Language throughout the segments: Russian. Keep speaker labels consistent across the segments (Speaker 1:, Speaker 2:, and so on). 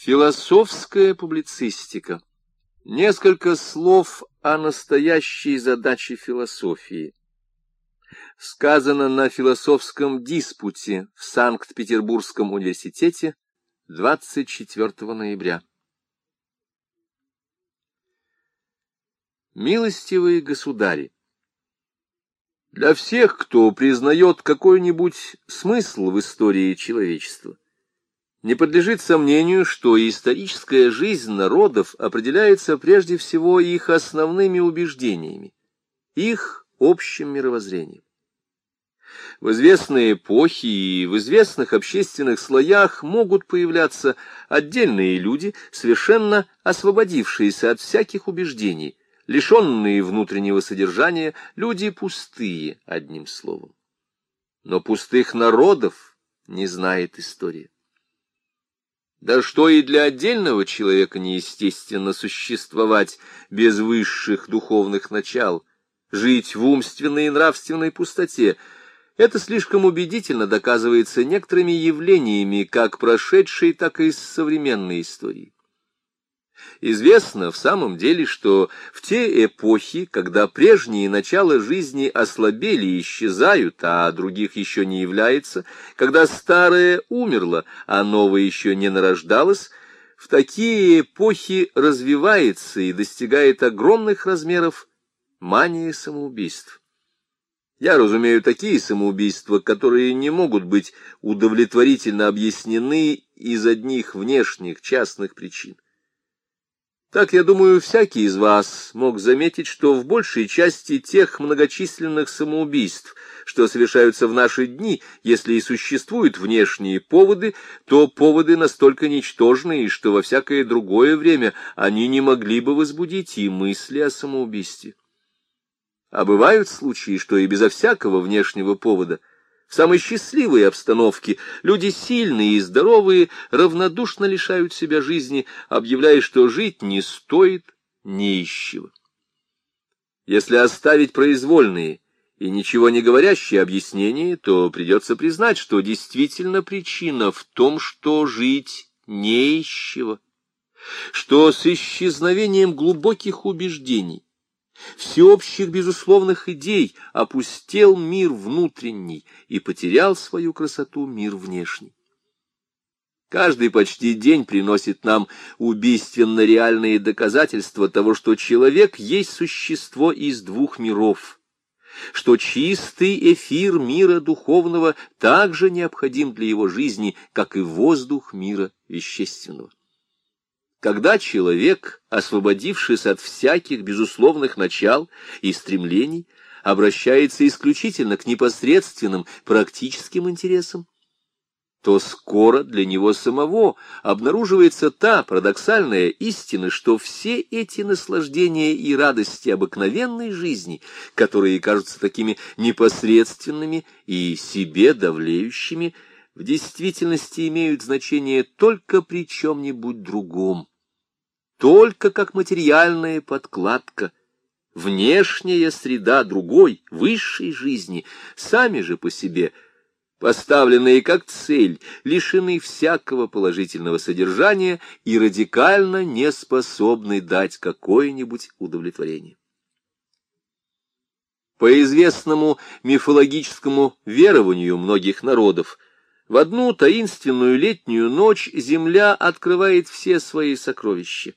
Speaker 1: Философская публицистика. Несколько слов о настоящей задаче философии. Сказано на философском диспуте в Санкт-Петербургском университете 24 ноября. Милостивые государи! Для всех, кто признает какой-нибудь смысл в истории человечества, не подлежит сомнению, что историческая жизнь народов определяется прежде всего их основными убеждениями, их общим мировоззрением. В известные эпохи и в известных общественных слоях могут появляться отдельные люди, совершенно освободившиеся от всяких убеждений, лишенные внутреннего содержания, люди пустые, одним словом. Но пустых народов не знает история. Да что и для отдельного человека неестественно существовать без высших духовных начал, жить в умственной и нравственной пустоте. Это слишком убедительно доказывается некоторыми явлениями как прошедшей, так и современной истории. Известно в самом деле, что в те эпохи, когда прежние начала жизни ослабели и исчезают, а других еще не является, когда старое умерло, а новое еще не нарождалось, в такие эпохи развивается и достигает огромных размеров мания самоубийств. Я разумею такие самоубийства, которые не могут быть удовлетворительно объяснены из одних внешних частных причин. Так, я думаю, всякий из вас мог заметить, что в большей части тех многочисленных самоубийств, что совершаются в наши дни, если и существуют внешние поводы, то поводы настолько ничтожные, что во всякое другое время они не могли бы возбудить и мысли о самоубийстве. А бывают случаи, что и безо всякого внешнего повода – в самой счастливой обстановке люди сильные и здоровые равнодушно лишают себя жизни, объявляя, что жить не стоит нищего. Если оставить произвольные и ничего не говорящие объяснения, то придется признать, что действительно причина в том, что жить нищего, что с исчезновением глубоких убеждений, всеобщих безусловных идей опустел мир внутренний и потерял свою красоту мир внешний. Каждый почти день приносит нам убийственно реальные доказательства того, что человек есть существо из двух миров, что чистый эфир мира духовного также необходим для его жизни, как и воздух мира вещественного. Когда человек, освободившись от всяких безусловных начал и стремлений, обращается исключительно к непосредственным практическим интересам, то скоро для него самого обнаруживается та парадоксальная истина, что все эти наслаждения и радости обыкновенной жизни, которые кажутся такими непосредственными и себе давлеющими, в действительности имеют значение только при чем-нибудь другом, только как материальная подкладка, внешняя среда другой, высшей жизни, сами же по себе, поставленные как цель, лишены всякого положительного содержания и радикально не способны дать какое-нибудь удовлетворение. По известному мифологическому верованию многих народов, в одну таинственную летнюю ночь земля открывает все свои сокровища.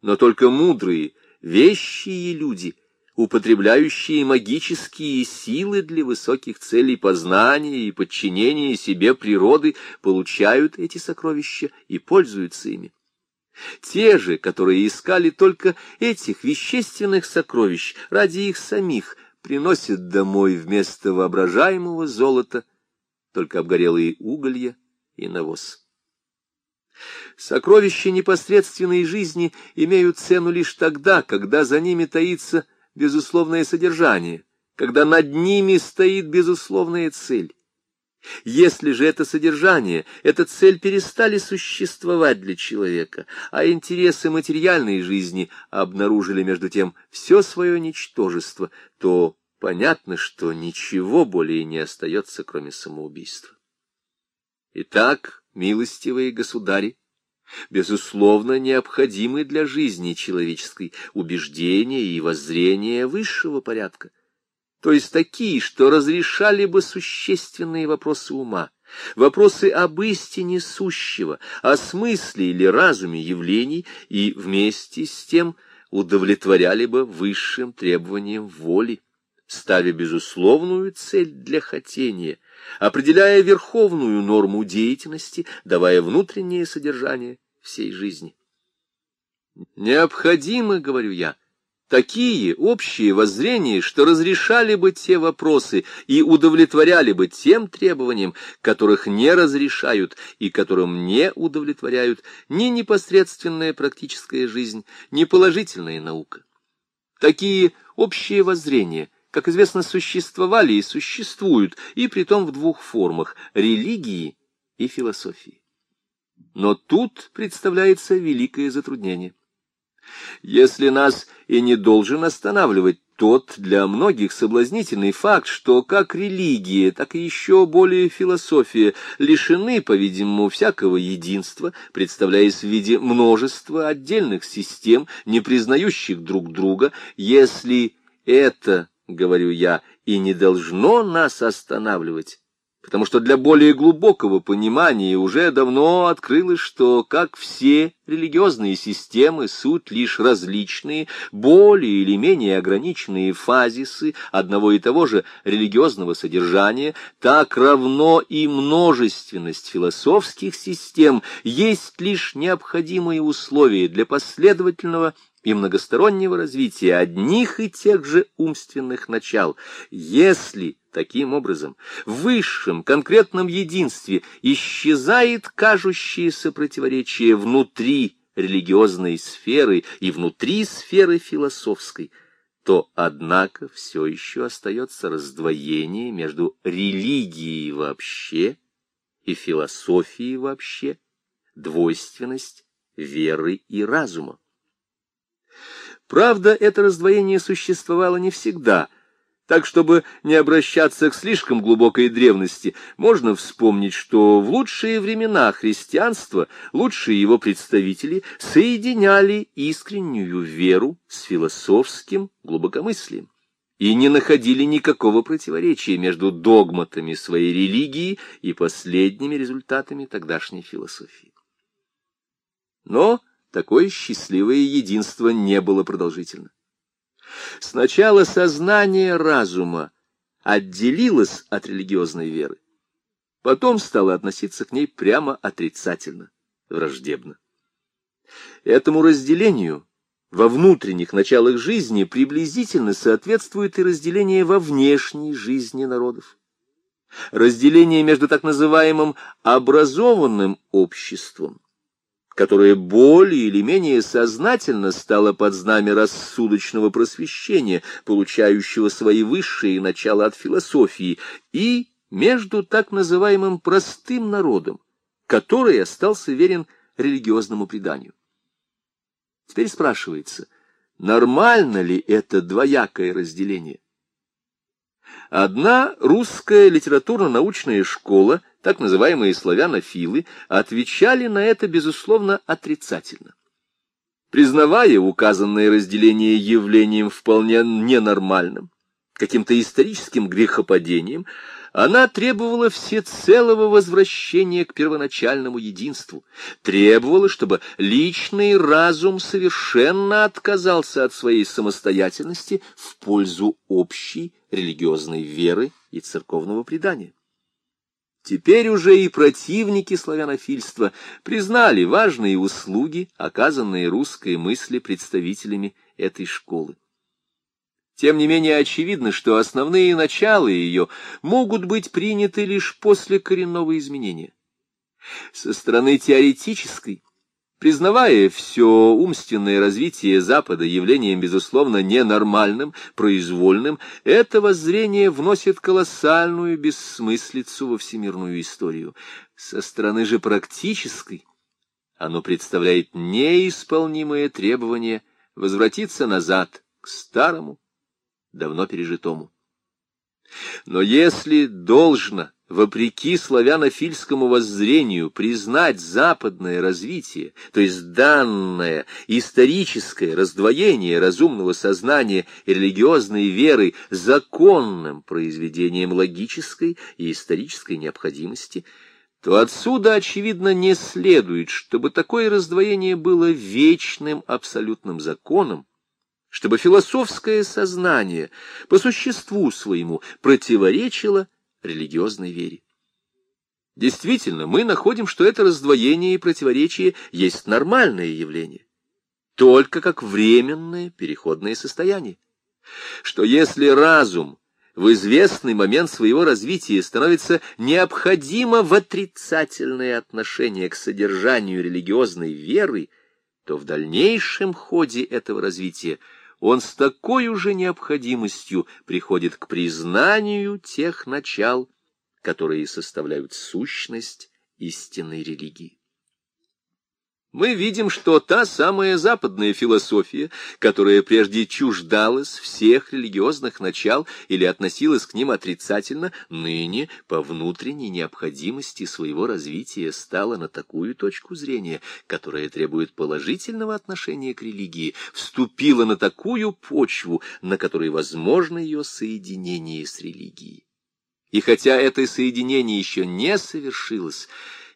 Speaker 1: Но только мудрые, вещие люди, употребляющие магические силы для высоких целей познания и подчинения себе природы, получают эти сокровища и пользуются ими. Те же, которые искали только этих вещественных сокровищ ради их самих, приносят домой вместо воображаемого золота только обгорелые уголья и навоз. Сокровища непосредственной жизни имеют цену лишь тогда, когда за ними таится безусловное содержание, когда над ними стоит безусловная цель. Если же это содержание, эта цель перестали существовать для человека, а интересы материальной жизни обнаружили между тем все свое ничтожество, то понятно, что ничего более не остается, кроме самоубийства. Итак, милостивые государи, безусловно, необходимы для жизни человеческой убеждения и воззрения высшего порядка, то есть такие, что разрешали бы существенные вопросы ума, вопросы об истине сущего, о смысле или разуме явлений и вместе с тем удовлетворяли бы высшим требованиям воли, ставя безусловную цель для хотения, определяя верховную норму деятельности, давая внутреннее содержание всей жизни. Необходимо, говорю я, — такие общие воззрения, что разрешали бы те вопросы и удовлетворяли бы тем требованиям, которых не разрешают и которым не удовлетворяют ни непосредственная практическая жизнь, ни положительная наука. Такие общие воззрения, как известно, существовали и существуют, и притом в двух формах – религии и философии. Но тут представляется великое затруднение. Если нас и не должен останавливать тот для многих соблазнительный факт, что как религия, так и еще более философия лишены, по-видимому, всякого единства, представляясь в виде множества отдельных систем, не признающих друг друга, если это, говорю я, и не должно нас останавливать, потому что для более глубокого понимания уже давно открылось, что, как все религиозные системы, суть лишь различные, более или менее ограниченные фазисы одного и того же религиозного содержания, так равно и множественность философских систем есть лишь необходимые условия для последовательного и многостороннего развития одних и тех же умственных начал, если таким образом в высшем конкретном единстве исчезает кажущееся противоречие внутри религиозной сферы и внутри сферы философской, то, однако, все еще остается раздвоение между религией вообще и философией вообще, двойственность веры и разума. Правда, это раздвоение существовало не всегда, так чтобы не обращаться к слишком глубокой древности, можно вспомнить, что в лучшие времена христианства лучшие его представители соединяли искреннюю веру с философским глубокомыслием и не находили никакого противоречия между догматами своей религии и последними результатами тогдашней философии. Но такое счастливое единство не было продолжительно. Сначала сознание разума отделилось от религиозной веры, потом стало относиться к ней прямо отрицательно, враждебно. Этому разделению во внутренних началах жизни приблизительно соответствует и разделение во внешней жизни народов. Разделение между так называемым образованным обществом которое более или менее сознательно стало под знамя рассудочного просвещения, получающего свои высшие начала от философии, и между так называемым простым народом, который остался верен религиозному преданию. Теперь спрашивается, нормально ли это двоякое разделение? Одна русская литературно-научная школа так называемые славянофилы, отвечали на это, безусловно, отрицательно. Признавая указанное разделение явлением вполне ненормальным, каким-то историческим грехопадением, она требовала всецелого возвращения к первоначальному единству, требовала, чтобы личный разум совершенно отказался от своей самостоятельности в пользу общей религиозной веры и церковного предания. Теперь уже и противники славянофильства признали важные услуги, оказанные русской мысли представителями этой школы. Тем не менее очевидно, что основные начала ее могут быть приняты лишь после коренного изменения. Со стороны теоретической Признавая все умственное развитие Запада явлением, безусловно, ненормальным, произвольным, это воззрение вносит колоссальную бессмыслицу во всемирную историю. Со стороны же практической оно представляет неисполнимое требование возвратиться назад к старому, давно пережитому. Но если должно вопреки славянофильскому воззрению, признать западное развитие, то есть данное историческое раздвоение разумного сознания и религиозной веры законным произведением логической и исторической необходимости, то отсюда, очевидно, не следует, чтобы такое раздвоение было вечным абсолютным законом, чтобы философское сознание по существу своему противоречило религиозной вере. Действительно, мы находим, что это раздвоение и противоречие есть нормальное явление, только как временное переходное состояние. Что если разум в известный момент своего развития становится необходимо в отрицательное отношение к содержанию религиозной веры, то в дальнейшем ходе этого развития он с такой уже необходимостью приходит к признанию тех начал, которые составляют сущность истинной религии мы видим, что та самая западная философия, которая прежде чуждалась всех религиозных начал или относилась к ним отрицательно, ныне по внутренней необходимости своего развития стала на такую точку зрения, которая требует положительного отношения к религии, вступила на такую почву, на которой возможно ее соединение с религией. И хотя это соединение еще не совершилось,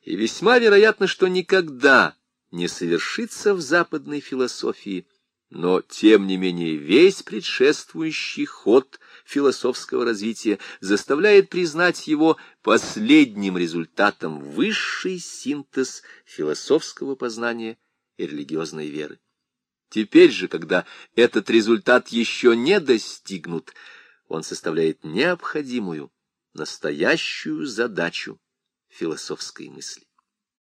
Speaker 1: и весьма вероятно, что никогда не совершится в западной философии, но, тем не менее, весь предшествующий ход философского развития заставляет признать его последним результатом высший синтез философского познания и религиозной веры. Теперь же, когда этот результат еще не достигнут, он составляет необходимую, настоящую задачу философской мысли.